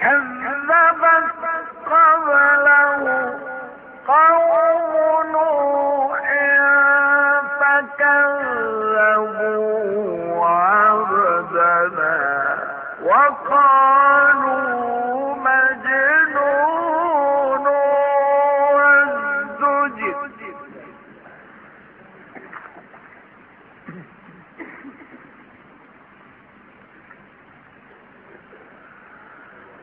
كذبت قبله قوم نوح وقالوا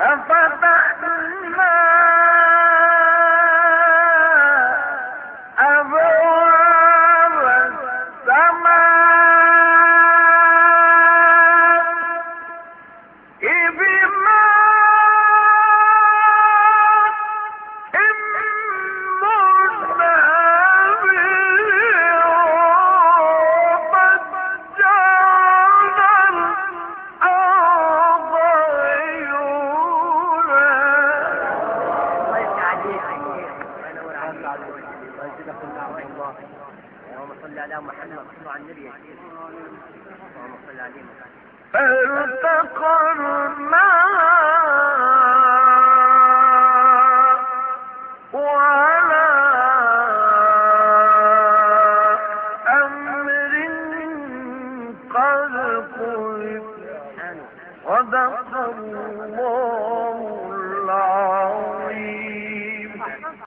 ففتحنا اللهم صل على محمد وعلى النبي اللهم صل عليه فالتقى الماء وعلى أمر قد الله.